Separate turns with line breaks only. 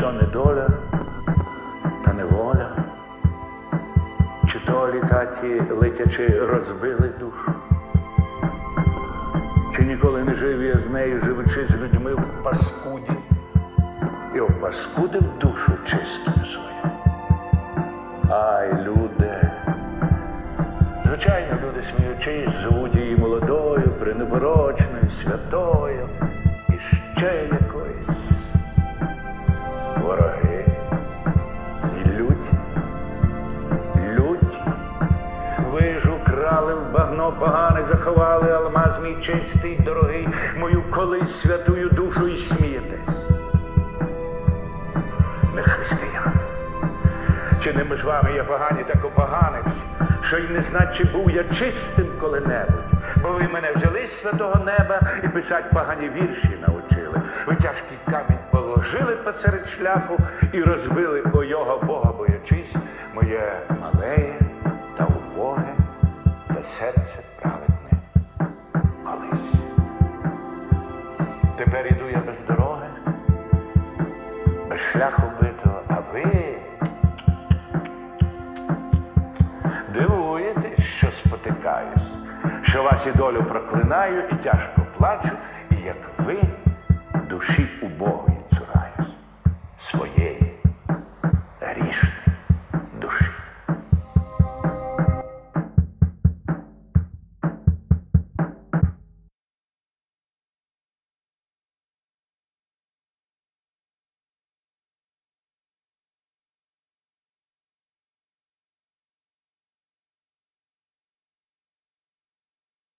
то не доля, та неволя, чи то літаті летячи розбили душу, чи ніколи не жив я з нею, живучи з людьми в паскуді, і опаскудив душу чистою свою. Ай, люди, звичайно, люди сміючись, звуть її молодою, пренепорочною, святою і ще Ви ж украли в багно погане, заховали алмаз мій чистий, дорогий, мою колись святую душу і смієтесь. Не християни. Чи не між вами я погані, так опоганився, що й не знать, був я чистим коли-небудь, бо ви мене взяли з святого неба і писать погані вірші навчили. Ви тяжкий камінь положили посеред шляху і розбили о його Бога, Тепер іду я без дороги, без шляху битого, а ви. Дивуєтесь, що спотикаюсь, що вас і долю проклинаю і тяжко плачу, і як ви душі